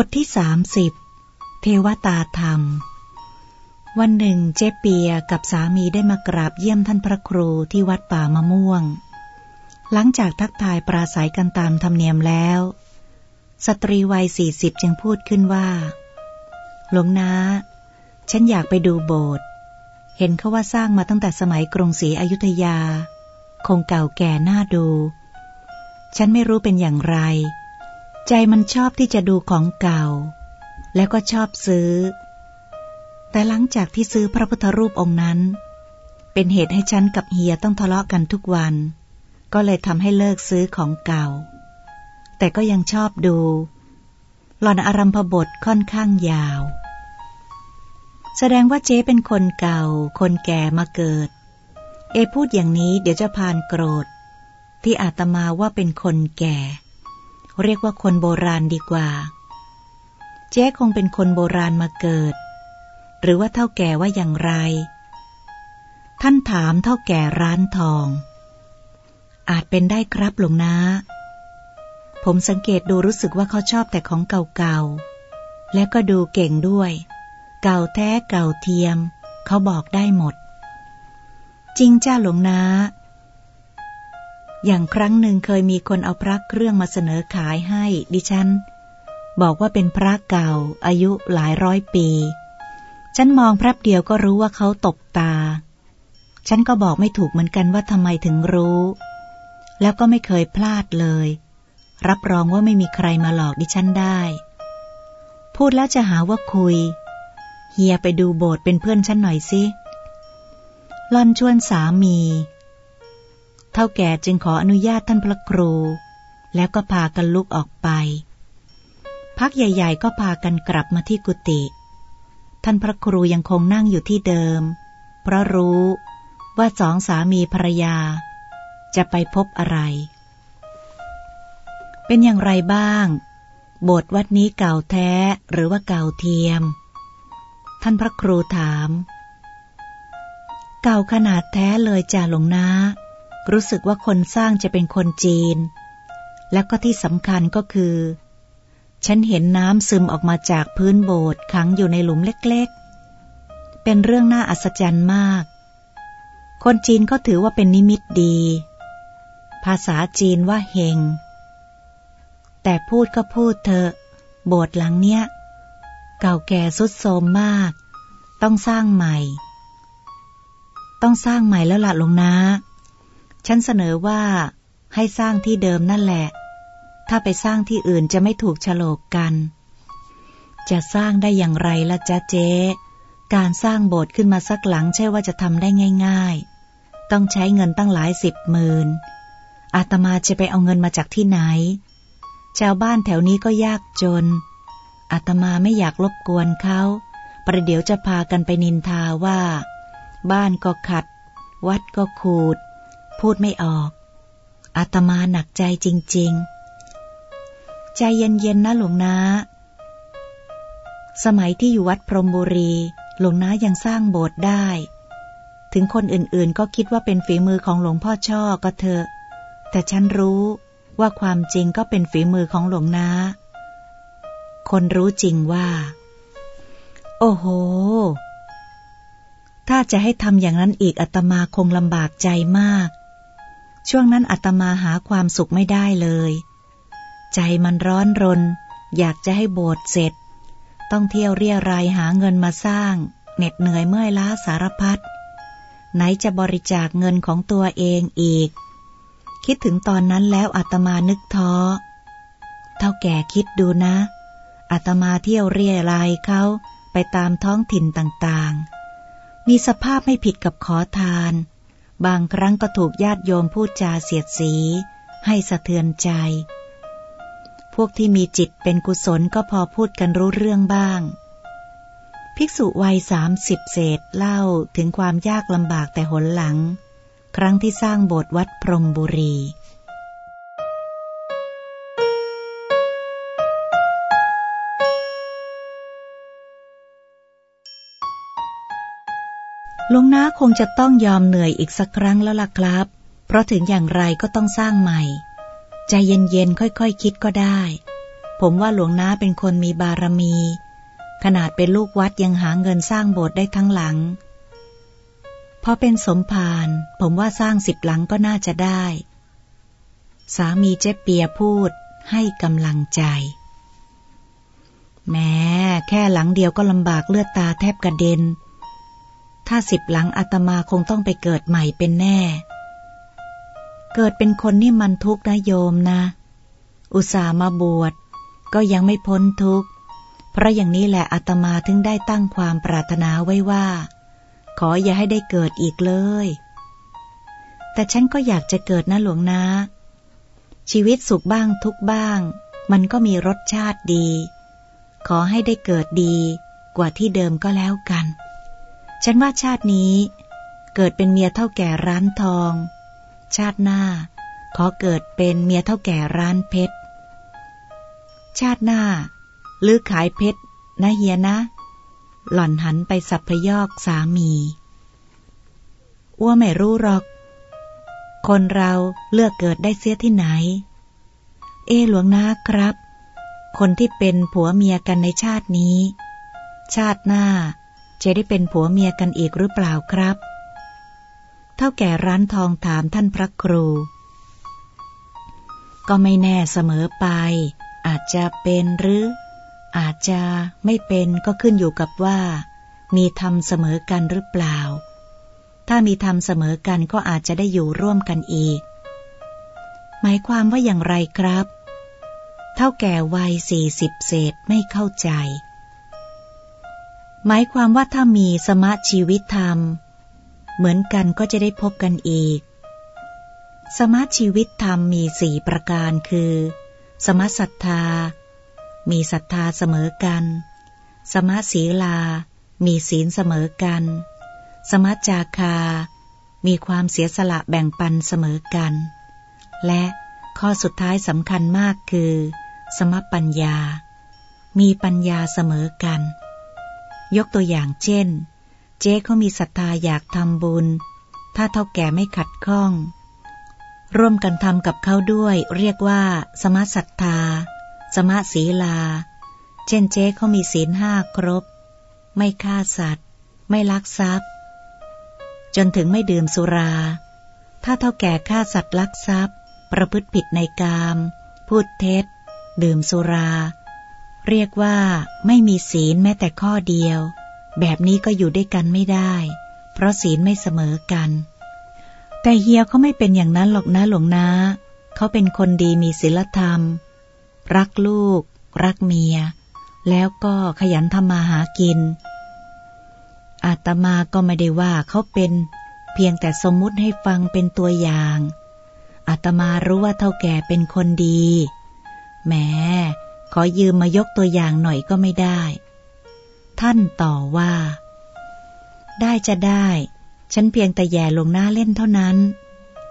บทที่สามสิบเทวตาธรรม วันหนึ่งเจเปียกับสามีได้มากราบเยี่ยมท่านพระครูที่วัดป่ามะม่วง หลังจากทักทายปราศัยกันตามธรรมเนียมแล้ว สตรีวัยสี่สิบจึงพูดขึ้นว่า หลวงนาฉันอยากไปดูโบสถ์เห็นเขาว่าสร้างมาตั้งแต่สมัยกรุงศรีอยุธยา คงเก่าแก่น่าดู ฉันไม่รู้เป็นอย่างไร ใจมันชอบที่จะดูของเก่า แล้วก็ชอบซื้อ แต่หลังจากที่ซื้อพระพุทธรูปองค์นั้น เป็นเหตุให้ฉันกับเฮียต้องทะเลาะกันทุกวัน ก็เลยทำให้เลิกซื้อของเก่า แต่ก็ยังชอบดูหลอนอารัมพบทค่อนข้างยาว แสดงว่าเจ๊เป็นคนเก่า คนแก่มาเกิด เอพูดอย่างนี้เดี๋ยวจะพานโกรธ ที่อาตมาว่าเป็นคนแก่ เรียกว่าคนโบราณดีกว่า เจ๊คงเป็นคนโบราณมาเกิด หรือว่าเท่าแก่ว่าอย่างไร ท่านถามเท่าแก่ร้านทอง อาจเป็นได้ครับหลวงนาผมสังเกตดูรู้สึกว่าเขาชอบแต่ของเก่าๆ และก็ดูเก่งด้วย เก่าแท้เก่าเทียม เขาบอกได้หมด จริงจ้าหลวงนา อย่างครั้งหนึ่งเคยมีคนเอาพระเครื่องมาเสนอขายให้ดิฉัน บอกว่าเป็นพระเก่าอายุหลายร้อยปี ฉันมองพระเดียวก็รู้ว่าเขาตบตา ฉันก็บอกไม่ถูกเหมือนกันว่าทำไมถึงรู้ แล้วก็ไม่เคยพลาดเลย รับรองว่าไม่มีใครมาหลอกดิฉันได้ พูดแล้วจะหาว่าคุย เฮียไปดูโบสถ์เป็นเพื่อนฉันหน่อยสิลอนชวนสามี เท่าแก่จึงขออนุญาตท่านพระครู แล้วก็พากันลุกออกไป พักใหญ่ ๆ ก็พากันกลับมาที่กุฏิท่านพระครูยังคงนั่งอยู่ที่เดิม เพราะรู้ว่าสองสามีภรรยา จะไปพบอะไร เป็นอย่างไรบ้าง โบสถ์วัดนี้เก่าแท้หรือว่าเก่าเทียม ท่านพระครูถาม เก่าขนาดแท้เลยจ่าหลวงนา รู้สึกว่าคนสร้างจะเป็นคนจีน แล้วก็ที่สำคัญก็คือ ฉันเห็นน้ำซึมออกมาจากพื้นโบสถ์ขังอยู่ในหลุมเล็กๆ เป็นเรื่องน่าอัศจรรย์มาก คนจีนก็ถือว่าเป็นนิมิตดี ภาษาจีนว่าเฮง แต่พูดก็พูดเถอะ โบสถ์หลังเนี้ย เก่าแก่สุดโทมมาก ต้องสร้างใหม่ ต้องสร้างใหม่แล้วล่ะลงนะ ฉันเสนอว่าให้สร้างที่เดิมนั่นแหละ ถ้าไปสร้างที่อื่นจะไม่ถูกฉลกกัน จะสร้างได้อย่างไรละจ๊ะเจ๊ การสร้างโบสถ์ขึ้นมาสักหลังใช่ว่าจะทำได้ง่าย ๆ ต้องใช้เงินตั้งหลายสิบหมื่นอาตมาจะไปเอาเงินมาจากที่ไหน ชาวบ้านแถวนี้ก็ยากจน อาตมาไม่อยากรบกวนเขา ประเดี๋ยวจะพากันไปนินทาว่า บ้านก็ขัด วัดก็ขูด พูดไม่ออก อาตมาหนักใจจริง ๆ ใจเย็นๆนะหลวงนา สมัยที่อยู่วัดพรมบุรี หลวงนายังสร้างโบสถ์ได้ ถึงคนอื่นๆก็คิดว่าเป็นฝีมือของหลวงพ่อช่อก็เถอะ แต่ฉันรู้ว่าความจริงก็เป็นฝีมือของหลวงนา คนรู้จริงว่า โอ้โห ถ้าจะให้ทำอย่างนั้นอีกอาตมาคงลำบากใจมาก ช่วงนั้นอาตมาหาความสุขไม่ได้เลย ใจมันร้อนรน อยากจะให้โบสถ์เสร็จ ต้องเที่ยวเรียรายหาเงินมาสร้าง เหน็ดเหนื่อยเมื่อยล้าสารพัด ไหนจะบริจาคเงินของตัวเองอีก คิดถึงตอนนั้นแล้วอาตมานึกท้อ เท่าแก่คิดดูนะ อาตมาเที่ยวเรียรายเขาไปตามท้องถิ่นต่างๆ มีสภาพไม่ผิดกับขอทาน บางครั้งก็ถูกญาติโยมพูดจาเสียดสี ให้สะเทือนใจ พวกที่มีจิตเป็นกุศลก็พอพูดกันรู้เรื่องบ้าง ภิกษุวัยสามสิบเศษเล่าถึงความยากลำบากแต่หนหลัง ครั้งที่สร้างโบสถ์วัดพรมบุรี ลุงน้าคงจะต้องยอมเหนื่อยอีกสักครั้งแล้วล่ะครับ เพราะถึงอย่างไรก็ต้องสร้างใหม่ ใจเย็นๆ ค่อยๆคคิดก็ได้ ผมว่าหลวงน้าเป็นคนมีบารมี ขนาดเป็นลูกวัดยังหาเงินสร้างโบสถ์ได้ทั้งหลัง พอเป็นสมภารผมว่าสร้างสิบหลังก็น่าจะได้ สามีเจ๊เปียพูดให้กำลังใจ แม้แค่หลังเดียวก็ลำบากเลือดตาแทบกระเด็น ถ้าสิบหลังอาตมาคงต้องไปเกิดใหม่เป็นแน่ เกิดเป็นคนนี่มันทุกข์นะโยมนะ อุตส่าห์มาบวชก็ยังไม่พ้นทุกข์ เพราะอย่างนี้แหละอาตมาถึงได้ตั้งความปรารถนาไว้ว่า ขออย่าให้ได้เกิดอีกเลย แต่ฉันก็อยากจะเกิดนะหลวงนะ ชีวิตสุขบ้างทุกบ้าง มันก็มีรสชาติดี ขอให้ได้เกิดดีกว่าที่เดิมก็แล้วกัน ฉันว่าชาตินี้ เกิดเป็นเมียเท่าแก่ร้านทอง ชาติหน้า ขอเกิดเป็นเมียเท่าแก่ร้านเพชร ชาติหน้าหรือขายเพชรนะเฮียนะ หล่อนหันไปสับพยอกสามีอ้วไม่รู้หรอก คนเราเลือกเกิดได้เสียที่ไหน เอหลวงนะครับ คนที่เป็นผัวเมียกันในชาตินี้ ชาติหน้า จะได้เป็นผัวเมียกันอีกหรือเปล่าครับ เท่าแก่ร้านทองถามท่านพระครู ก็ไม่แน่เสมอไป อาจจะเป็นหรือ อาจจะไม่เป็นก็ขึ้นอยู่กับว่า มีธรรมเสมอกันหรือเปล่า ถ้ามีธรรมเสมอกันก็อาจจะได้อยู่ร่วมกันอีก หมายความว่าอย่างไรครับ เท่าแก่วัยสี่สิบเศษไม่เข้าใจ หมายความว่าถ้ามีสมะชีวิตธรรม เหมือนกันก็จะได้พบกันอีก สมาชีวิตธรรมมีสี่ประการคือ สมะศรัทธา มีศรัทธาเสมอกัน สมะศีลา มีศีลเสมอกัน สมะจาคา มีความเสียสละแบ่งปันเสมอกัน และข้อสุดท้ายสำคัญมากคือ สมปัญญา มีปัญญาเสมอกัน ยกตัวอย่างเช่น เจ๊เขามีศรัทธาอยากทำบุญ ถ้าเท่าแก่ไม่ขัดข้อง ร่วมกันทำกับเขาด้วยเรียกว่า สมศรัทธา สมศีลา เช่นเจ๊เขามีศีลห้าครบ ไม่ฆ่าสัตว์ ไม่ลักทรัพย์ จนถึงไม่ดื่มสุรา ถ้าเท่าแก่ฆ่าสัตว์ลักทรัพย์ ประพฤติผิดในกาม พูดเท็จ ดื่มสุรา เรียกว่าไม่มีศีลแม้แต่ข้อเดียว แบบนี้ก็อยู่ด้วยกันไม่ได้ เพราะศีลไม่เสมอกัน แต่เฮียเขาไม่เป็นอย่างนั้นหรอกนะหลวงนาเขาเป็นคนดีมีศีลธรรม รักลูก รักเมีย แล้วก็ขยันทำมาหากิน อาตมาก็ไม่ได้ว่าเขาเป็น เพียงแต่สมมุติให้ฟังเป็นตัวอย่างอาตมารู้ว่าเท่าแก่เป็นคนดีแหม อยืมมายกตัวอย่างหน่อยก็ไม่ได้ ท่านต่อว่า ได้จะได้ ฉันเพียงแต่แย่หลงหน้าเล่นเท่านั้น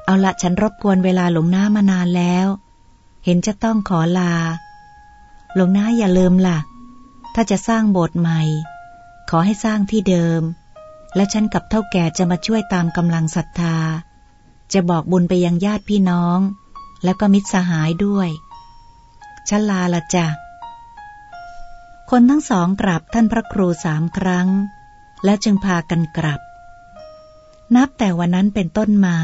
เอาละฉันรบกวนเวลาหลงหน้ามานานแล้ว เห็นจะต้องขอลา หลงหน้าอย่าลืมละ่ะ ถ้าจะสร้างโบสถ์ใหม่ ขอให้สร้างที่เดิม และฉันกับเท่าแก่จะมาช่วยตามกำลังศรัทธา จะบอกบุญไปยังญาติพี่น้อง แล้วก็มิตรสหายด้วย ฉันลาละจ้ะคนทั้งสองกลับท่านพระครูสามครั้ง แล้วจึงพากันกลับ นับแต่วันนั้นเป็นต้นมา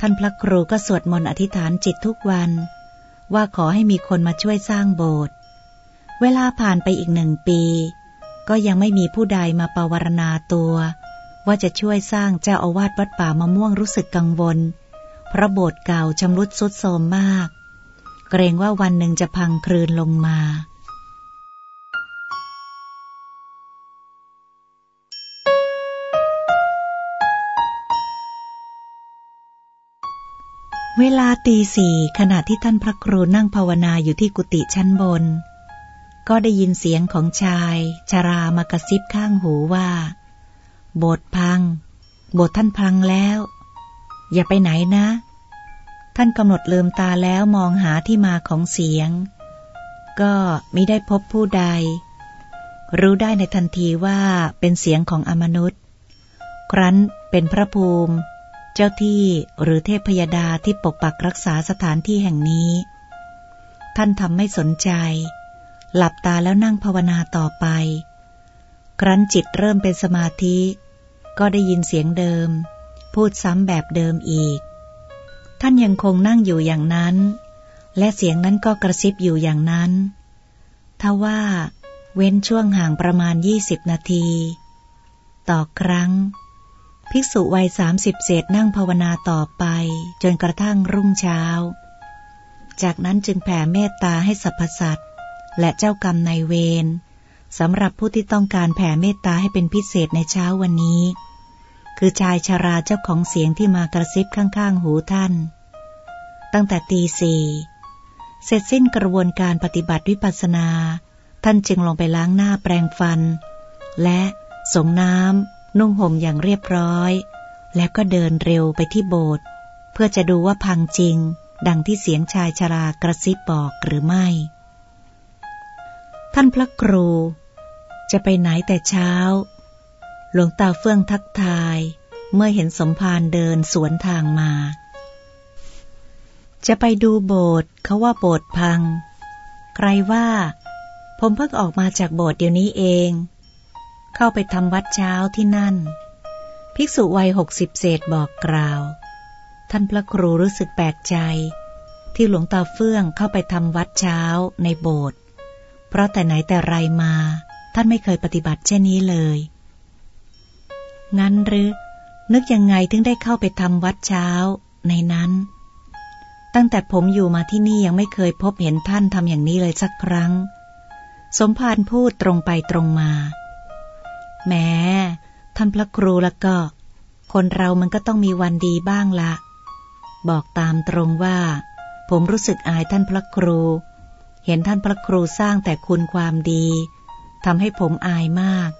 ท่านพระครูก็สวดมนต์อธิษฐานจิตทุกวัน ว่าขอให้มีคนมาช่วยสร้างโบสถ์เวลาผ่านไปอีกหนึ่งปี ก็ยังไม่มีผู้ใดมาปวารณาตัว ว่าจะช่วยสร้างเจ้าอาวาสวัดป่ามะม่วงรู้สึกกังวล เพราะโบสถ์เก่าชำรุดสุดโทรมมาก กรงว่าวันหนึ่งจะพังคลืนลงมา เวลาตีสี่ขณะที่ท่านพระครูนั่งภาวนาอยู่ที่กุฏิชั้นบน ก็ได้ยินเสียงของชายชารามากระซิบข้างหูว่า โบสถ์พัง โบสถ์ท่านพังแล้ว อย่าไปไหนนะ ท่านกำหนดลืมตาแล้วมองหาที่มาของเสียง ก็มิได้พบผู้ใด รู้ได้ในทันทีว่าเป็นเสียงของอมนุษย์ ครั้นเป็นพระภูมิ เจ้าที่หรือเทพพยดาที่ปกปักรักษาสถานที่แห่งนี้ ท่านทำไม่สนใจ หลับตาแล้วนั่งภาวนาต่อไป ครั้นจิตเริ่มเป็นสมาธิ ก็ได้ยินเสียงเดิม พูดซ้ำแบบเดิมอีก ท่านยังคงนั่งอยู่อย่างนั้น และเสียงนั้นก็กระซิบอยู่อย่างนั้น ทว่า เว้นช่วงห่างประมาณยี่สิบนาที ต่อครั้ง ภิกษุวัยสามสิบเศษนั่งภาวนาต่อไป จนกระทั่งรุ่งเช้า จากนั้นจึงแผ่เมตตาให้สรรพสัตว์และเจ้ากรรมในเวรสำหรับผู้ที่ต้องการแผ่เมตตาให้เป็นพิเศษในเช้าวันนี้ คือชายชาราเจ้าของเสียงที่มากระซิบข้างๆ หูท่าน ตั้งแต่ตีสี่เสร็จสิ้นกระบวนการปฏิบัติวิปัสนา ท่านจึงลงไปล้างหน้าแปรงฟัน และสงน้ำนุ่งห่มอย่างเรียบร้อย แล้วก็เดินเร็วไปที่โบสถ์เพื่อจะดูว่าพังจริง ดังที่เสียงชายชรากระซิบบอกหรือไม่ ท่านพระครู จะไปไหนแต่เช้า หลวงตาเฟื่องทักทาย เมื่อเห็นสมภารเดินสวนทางมา จะไปดูโบสถ์เขาว่าโบสถ์พัง ใครว่า ผมเพิ่งออกมาจากโบสถ์เดี๋ยวนี้เอง เข้าไปทำวัดเช้าที่นั่น ภิกษุวัยหกสิบเศษบอกกล่าว ท่านพระครูรู้สึกแปลกใจ ที่หลวงตาเฟื่องเข้าไปทำวัดเช้าในโบสถ์เพราะแต่ไหนแต่ไรมา ท่านไม่เคยปฏิบัติเช่นนี้เลย งั้นหรือ นึกยังไงถึงได้เข้าไปทำวัดเช้าในนั้น ตั้งแต่ผมอยู่มาที่นี่ยังไม่เคยพบเห็นท่านทำอย่างนี้เลยสักครั้ง สมภารพูดตรงไปตรงมาแม้ท่านพระครูแล้วก็ คนเรามันก็ต้องมีวันดีบ้างละ บอกตามตรงว่า ผมรู้สึกอายท่านพระครู เห็นท่านพระครูสร้างแต่คุณความดีทำให้ผมอายมาก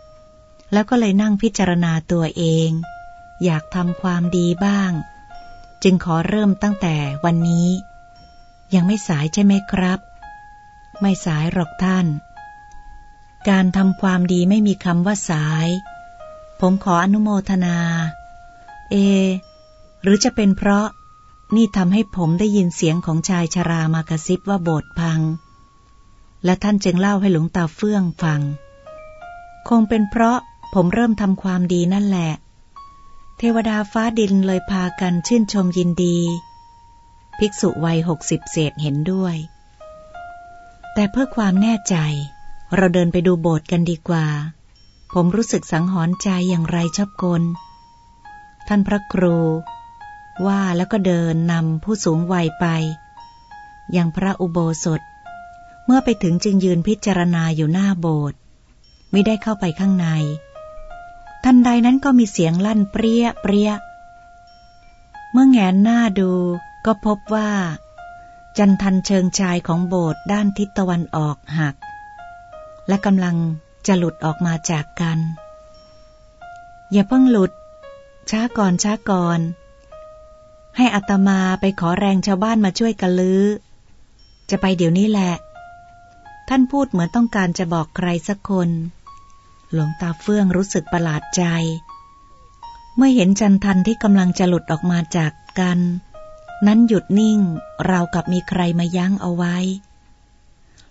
แล้วก็เลยนั่งพิจารณาตัวเอง อยากทำความดีบ้าง จึงขอเริ่มตั้งแต่วันนี้ ยังไม่สายใช่ไหมครับ ไม่สายหรอกท่าน การทำความดีไม่มีคำว่าสาย ผมขออนุโมทนา เอ หรือจะเป็นเพราะนี่ทำให้ผมได้ยินเสียงของชายชรามากระซิบว่าโบสถ์พัง และท่านจึงเล่าให้หลวงตาเฟื่องฟัง คงเป็นเพราะ ผมเริ่มทำความดีนั่นแหละ เทวดาฟ้าดินเลยพากันชื่นชมยินดี ภิกษุวัยหกสิบเศษเห็นด้วย แต่เพื่อความแน่ใจ เราเดินไปดูโบสถ์กันดีกว่า ผมรู้สึกสังหรณ์ใจอย่างไรชอบกล ท่านพระครู ว่าแล้วก็เดินนำผู้สูงวัยไป ยังพระอุโบสถ เมื่อไปถึงจึงยืนพิจารณาอยู่หน้าโบสถ์ไม่ได้เข้าไปข้างใน ทันใดนั้นก็มีเสียงลั่นเปรี้ยเปรี้ย เมื่อแงนหน้าดูก็พบว่า จันทันเชิงชายของโบสถ์ด้านทิศตะวันออกหัก และกำลังจะหลุดออกมาจากกัน อย่าเพิ่งหลุด ช้าก่อนช้าก่อน ให้อัตมาไปขอแรงชาวบ้านมาช่วยกันลือ้อ จะไปเดี๋ยวนี้แหละ ท่านพูดเหมือนต้องการจะบอกใครสักคน หลวงตาเฟื่องรู้สึกประหลาดใจ เมื่อเห็นจันทันที่กำลังจะหลุดออกมาจากกัน นั้นหยุดนิ่งเรากับมีใครมายั้งเอาไว้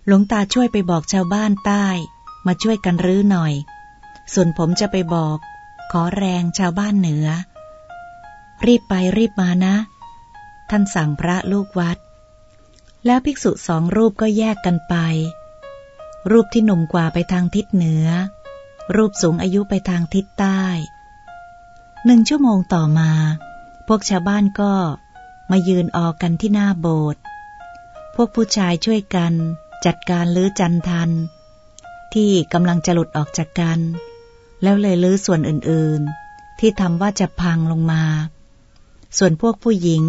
หลวงตาช่วยไปบอกชาวบ้านใต้ มาช่วยกันรื้อหน่อย ส่วนผมจะไปบอก ขอแรงชาวบ้านเหนือ รีบไปรีบมานะ ท่านสั่งพระลูกวัด แล้วภิกษุสองรูปก็แยกกันไป รูปที่หนุ่มกว่าไปทางทิศเหนือ รูปสูงอายุไปทางทิศใต้หนึ่งชั่วโมงต่อมา พวกชาวบ้านก็มายืนออกกันที่หน้าโบสถ์พวกผู้ชายช่วยกันจัดการลื้อจันทัน ที่กำลังจะหลุดออกจากกัน แล้วเลยลื้อส่วนอื่นๆ ที่ทำว่าจะพังลงมา ส่วนพวกผู้หญิง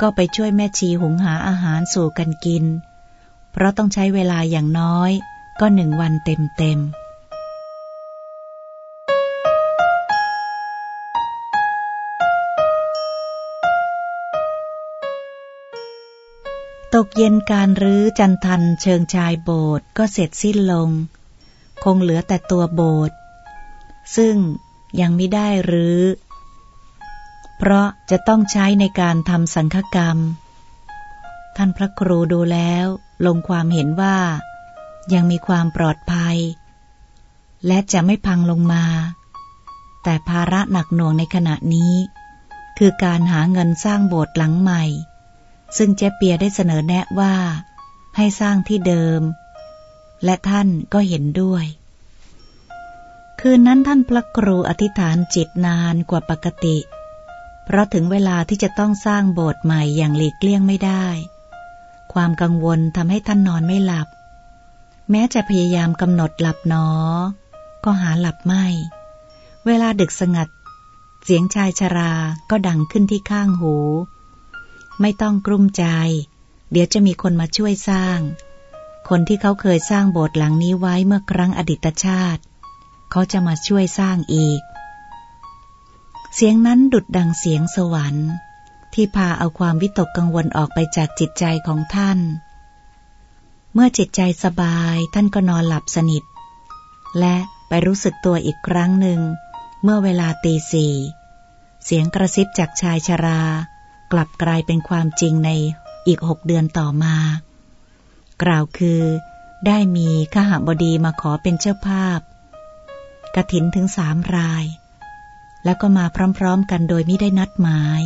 ก็ไปช่วยแม่ชีหุงหาอาหารสู่กันกิน เพราะต้องใช้เวลาอย่างน้อยก็หนึ่งวันเต็มๆ ตกเย็นการรื้อจันทันเชิงชายโบสถ์ก็เสร็จสิ้นลง คงเหลือแต่ตัวโบสถ์ซึ่งยังไม่ได้รื้อ เพราะจะต้องใช้ในการทำสังฆกรรม ท่านพระครูดูแล้วลงความเห็นว่า ยังมีความปลอดภัย และจะไม่พังลงมา แต่ภาระหนักหน่วงในขณะนี้ คือการหาเงินสร้างโบสถ์หลังใหม่ ซึ่งเจเปียได้เสนอแนะว่า ให้สร้างที่เดิม และท่านก็เห็นด้วย คืนนั้นท่านพระครูอธิษฐานจิตนานกว่าปกติ เพราะถึงเวลาที่จะต้องสร้างโบสถ์ใหม่อย่างหลีกเลี่ยงไม่ได้ ความกังวลทำให้ท่านนอนไม่หลับ แม้จะพยายามกำหนดหลับหนอ ก็หาหลับไม่ เวลาดึกสงัด เสียงชายชราก็ดังขึ้นที่ข้างหู ไม่ต้องกลุ้มใจ เดี๋ยวจะมีคนมาช่วยสร้าง คนที่เขาเคยสร้างโบสถ์หลังนี้ไว้เมื่อครั้งอดีตชาติ เขาจะมาช่วยสร้างอีก เสียงนั้นดุดดังเสียงสวรรค์ ที่พาเอาความวิตกกังวลออกไปจากจิตใจของท่าน เมื่อจิตใจสบายท่านก็นอนหลับสนิท และไปรู้สึกตัวอีกครั้งหนึ่ง เมื่อเวลาตีสี่เสียงกระซิบจากชายชรา กลับกลายเป็นความจริงในอีกหกเดือนต่อมา กล่าวคือ ได้มีข้าหบดีมาขอเป็นเจ้าภาพกระถินถึงสามราย แล้วก็มาพร้อมๆกันโดยไม่ได้นัดหมาย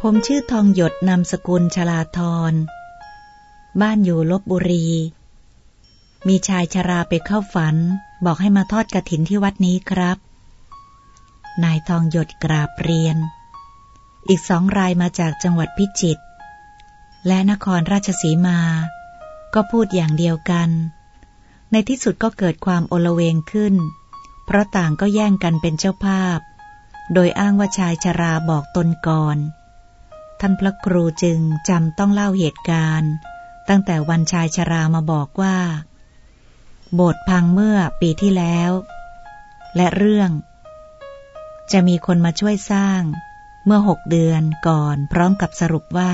ผมชื่อทองหยดนามสกุลชลาธรบ้านอยู่ลบบุรี มีชายชราไปเข้าฝัน บอกให้มาทอดกระถินที่วัดนี้ครับ นายทองหยดกราบเรียน อีกสองรายมาจากจังหวัดพิจิตรและนครราชสีมา ก็พูดอย่างเดียวกัน ในที่สุดก็เกิดความโอลเวงขึ้น เพราะต่างก็แย่งกันเป็นเจ้าภาพ โดยอ้างว่าชายชราบอกตนก่อน ท่านพระครูจึงจำต้องเล่าเหตุการณ์ ตั้งแต่วันชายชรามาบอกว่า โบสถ์พังเมื่อปีที่แล้ว และเรื่อง จะมีคนมาช่วยสร้าง เมื่อหกเดือนก่อนพร้อมกับสรุปว่า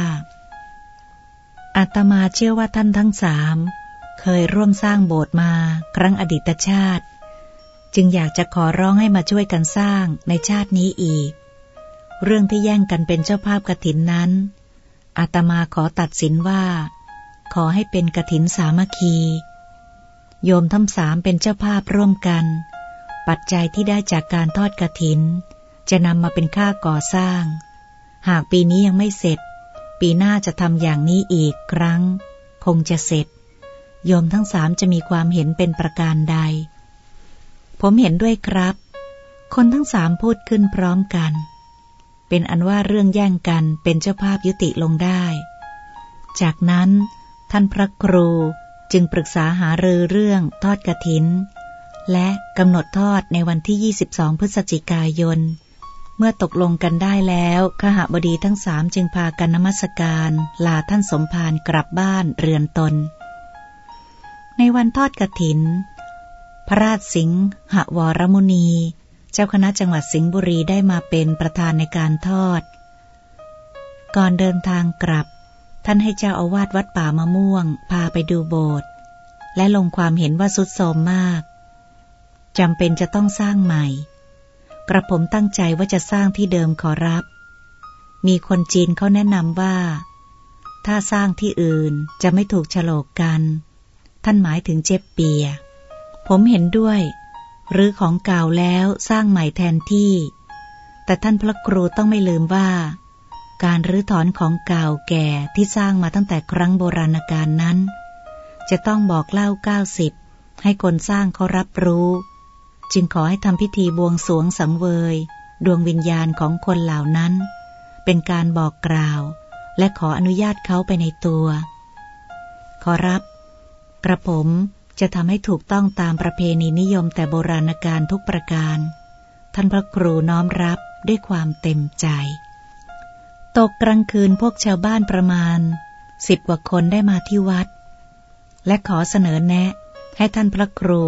อาตมาเชื่อว่าท่านทั้งสามเคยร่วมสร้างโบสถ์มาครั้งอดีตชาติ จึงอยากจะขอร้องให้มาช่วยกันสร้างในชาตินี้อีก เรื่องที่แย่งกันเป็นเจ้าภาพกระถินนั้นอาตมาขอตัดสินว่า ขอให้เป็นกระถินสามัคคี โยมทั้งสามเป็นเจ้าภาพร่วมกัน ปัจจัยที่ได้จากการทอดกระถิน จะนำมาเป็นค่าก่อสร้าง หากปีนี้ยังไม่เสร็จ ปีหน้าจะทำอย่างนี้อีกครั้ง คงจะเสร็จ โยมทั้งสามจะมีความเห็นเป็นประการใด ผมเห็นด้วยครับ คนทั้งสามพูดขึ้นพร้อมกัน เป็นอันว่าเรื่องแย่งกันเป็นเจ้าภาพยุติลงได้ จากนั้นท่านพระครู จึงปรึกษาหารือเรื่องทอดกระถิน และกำหนดทอดในวันที่ 22 พฤศจิกายน เมื่อตกลงกันได้แล้วขหบดีทั้งสามจึงพากันนมัสการ ลาท่านสมภารกลับบ้านเรือนตน ในวันทอดกระถิน พระราชสิงหวรมุนี เจ้าคณะจังหวัดสิงห์บุรีได้มาเป็นประธานในการทอด ก่อนเดินทางกลับ ท่านให้เจ้าอาวาสวัดป่ามะม่วง พาไปดูโบสถ์และลงความเห็นว่าสุดโทมมากจำเป็นจะต้องสร้างใหม่ กระผมตั้งใจว่าจะสร้างที่เดิมขอรับ มีคนจีนเขาแนะนำว่า ถ้าสร้างที่อื่นจะไม่ถูกฉลกกัน ท่านหมายถึงเจ็บเปีย ผมเห็นด้วย หรือของเก่าแล้วสร้างใหม่แทนที่ แต่ท่านพระครูต้องไม่ลืมว่า การรื้อถอนของเก่าแก่ที่สร้างมาตั้งแต่ครั้งโบราณกาลนั้น จะต้องบอกเล่าเก้าสิบให้คนสร้างเขารับรู้ จึงขอให้ทำพิธีบวงสวงสังเวย ดวงวิญญาณของคนเหล่านั้น เป็นการบอกกล่าว และขออนุญาตเขาไปในตัว ขอรับ กระผมจะทำให้ถูกต้องตามประเพณีนิยมแต่โบราณกาลทุกประการ ท่านพระครูน้อมรับด้วยความเต็มใจ ตกกลางคืนพวกชาวบ้านประมาณสิบกว่าคนได้มาที่วัด และขอเสนอแนะ ให้ท่านพระครู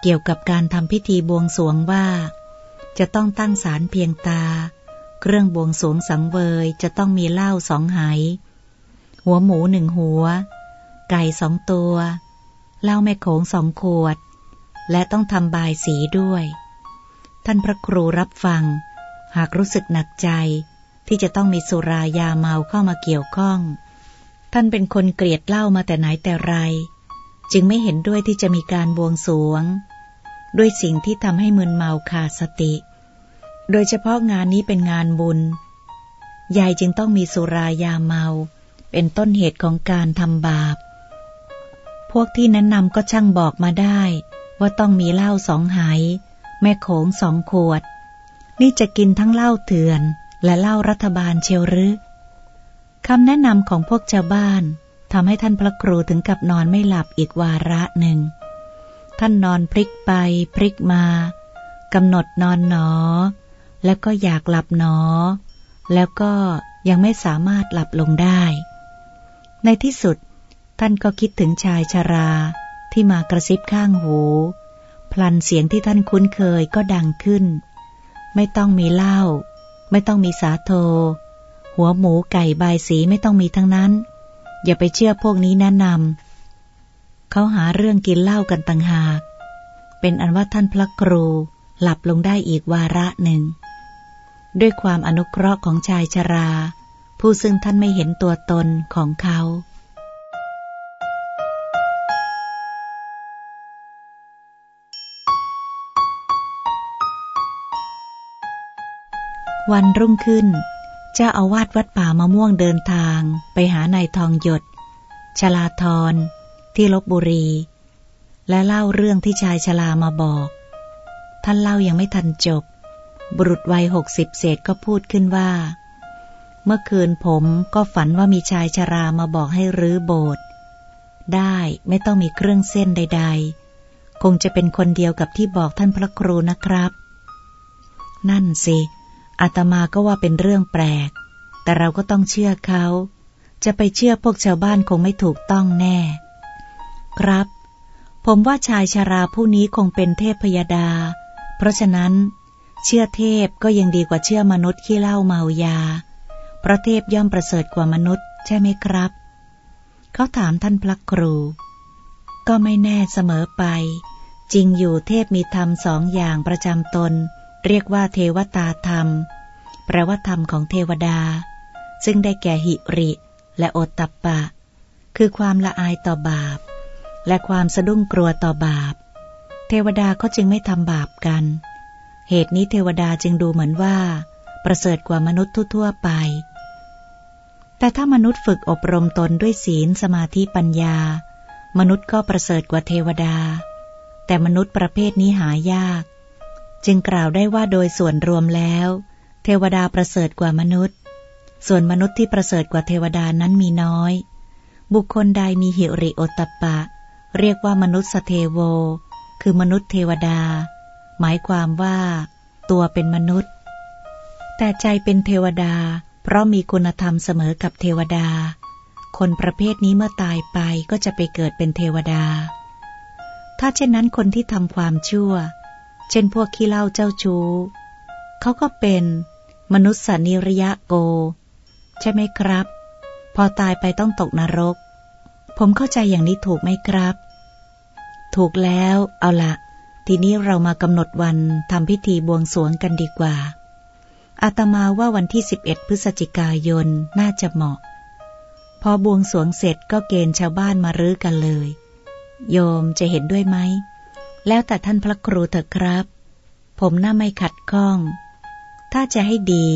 เกี่ยวกับการทำพิธีบวงสวงว่า จะต้องตั้งศาลเพียงตา เครื่องบวงสวงสังเวยจะต้องมีเหล้าสองไหหัวหมูหนึ่งหัว ไก่สองตัวเหล้าแม่โขงสองขวด และต้องทำบายสีด้วย ท่านพระครูรับฟัง หากรู้สึกหนักใจ ที่จะต้องมีสุรายาเมาเข้ามาเกี่ยวข้อง ท่านเป็นคนเกลียดเหล้ามาแต่ไหนแต่ไร จึงไม่เห็นด้วยที่จะมีการบวงสวง ด้วยสิ่งที่ทำให้มึนเมาขาดสติ โดยเฉพาะงานนี้เป็นงานบุญ ยายจึงต้องมีสุรายาเมา เป็นต้นเหตุของการทำบาป พวกที่แนะนำก็ช่างบอกมาได้ ว่าต้องมีเหล้าสองไหแม่โขงสองขวด นี่จะกินทั้งเหล้าเถื่อน และเล้ารัฐบาลเชียวหรือคำแนะนำของพวกชาวบ้านทำให้ท่านพระครูถึงกับนอนไม่หลับอีกวาระหนึ่ง ท่านนอนพลิกไปพลิกมากำหนดนอนหนอ แล้วก็อยากหลับหนอ แล้วก็ยังไม่สามารถหลับลงได้ ในที่สุดท่านก็คิดถึงชายชาราที่มากระซิบข้างหู พลันเสียงที่ท่านคุ้นเคยก็ดังขึ้น ไม่ต้องมีเล้า ไม่ต้องมีสาโท หัวหมูไก่ใบสีไม่ต้องมีทั้งนั้น อย่าไปเชื่อพวกนี้แนะนำเขาหาเรื่องกินเหล้ากันต่างหาก เป็นอันว่าท่านพระครูหลับลงได้อีกวาระหนึ่ง ด้วยความอนุเคราะห์ของชายชรา ผู้ซึ่งท่านไม่เห็นตัวตนของเขา วันรุ่งขึ้น เจ้าอาวาสวัดป่ามะม่วงเดินทางไปหานายทองหยด ชลาทรที่ลบบุรี และเล่าเรื่องที่ชายชลามาบอก ท่านเล่ายังไม่ทันจบ บุรุษวัยหกสิบเศษก็พูดขึ้นว่า เมื่อคืนผมก็ฝันว่ามีชายชรามาบอกให้รื้อโบสถ์ได้ไม่ต้องมีเครื่องเส้นใด ๆ คงจะเป็นคนเดียวกับที่บอกท่านพระครูนะครับ นั่นสิ อาตมาก็ว่าเป็นเรื่องแปลก แต่เราก็ต้องเชื่อเขา จะไปเชื่อพวกชาวบ้านคงไม่ถูกต้องแน่ ครับ ผมว่าชายชาราผู้นี้คงเป็นเทพพยดา เพราะฉะนั้น เชื่อเทพก็ยังดีกว่าเชื่อมนุษย์ขี้เล่าเมายา เพราะเทพย่อมประเสริฐกว่ามนุษย์ ใช่ไหมครับ เขาถามท่านพระครู ก็ไม่แน่เสมอไป จริงอยู่เทพมีธรรมสองอย่างประจำตน เรียกว่าเทวตาธรรม แปลว่าธรรมของเทวดา ซึ่งได้แก่หิริ และโอตตปปะ คือความละอายต่อบาป และความสะดุ้งกลัวต่อบาป เทวดาก็จึงไม่ทำบาปกัน เหตุนี้เทวดาจึงดูเหมือนว่า ประเสริฐกว่ามนุษย์ทั่วไป แต่ถ้ามนุษย์ฝึกอบรมตนด้วยศีลสมาธิปัญญา มนุษย์ก็ประเสริฐกว่าเทวดา แต่มนุษย์ประเภทนี้หายาก จึงกล่าวได้ว่าโดยส่วนรวมแล้ว เทวดาประเสริฐกว่ามนุษย์ ส่วนมนุษย์ที่ประเสริฐกว่าเทวดานั้นมีน้อย บุคคลใดมีหิริโอตปะ เรียกว่ามนุษย์สเทโว คือมนุษย์เทวดา หมายความว่า ตัวเป็นมนุษย์ แต่ใจเป็นเทวดา เพราะมีคุณธรรมเสมอกับเทวดา คนประเภทนี้เมื่อตายไปก็จะไปเกิดเป็นเทวดา ถ้าเช่นนั้นคนที่ทำความชั่ว ช่นพวกขี้เล่าเจ้าชู้ เขาก็เป็นมนุษย์สันิริยะโก ใช่ไหมครับ พอตายไปต้องตกนรก ผมเข้าใจอย่างนี้ถูกไหมครับ ถูกแล้วเอาละทีนี้เรามากำหนดวันทำพิธีบวงสรวงกันดีกว่า อาตมาว่าวันที่ 11 พฤศจิกายนน่าจะเหมาะ พอบวงสรวงเสร็จก็เกณฑ์ชาวบ้านมารื้อกันเลย โยมจะเห็นด้วยไหม แล้วแต่ท่านพระครูเถอะครับ ผมน่าไม่ขัดข้อง ถ้าจะให้ดี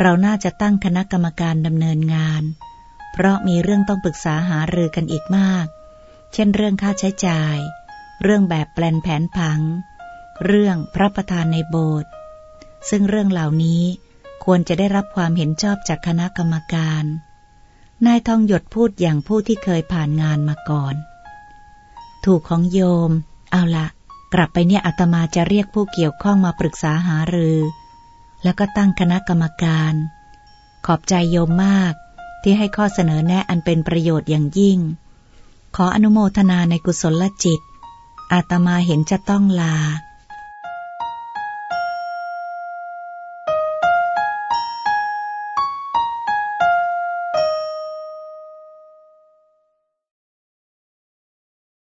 เราน่าจะตั้งคณะกรรมการดำเนินงาน เพราะมีเรื่องต้องปรึกษาหารือกันอีกมาก เช่นเรื่องค่าใช้จ่าย เรื่องแบบแปลนแผนผัง เรื่องพระประธานในโบสถ์ ซึ่งเรื่องเหล่านี้ควรจะได้รับความเห็นชอบจากคณะกรรมการ นายทองหยดพูดอย่างผู้ที่เคยผ่านงานมาก่อน ถูกของโยม เอาละ กลับไปเนี่ยอาตมาจะเรียกผู้เกี่ยวข้องมาปรึกษาหารือ แล้วก็ตั้งคณะกรรมการ ขอบใจโยมมากที่ให้ข้อเสนอแนะอันเป็นประโยชน์อย่างยิ่ง ขออนุโมทนาในกุศลจิต อาตมาเห็นจะต้องลา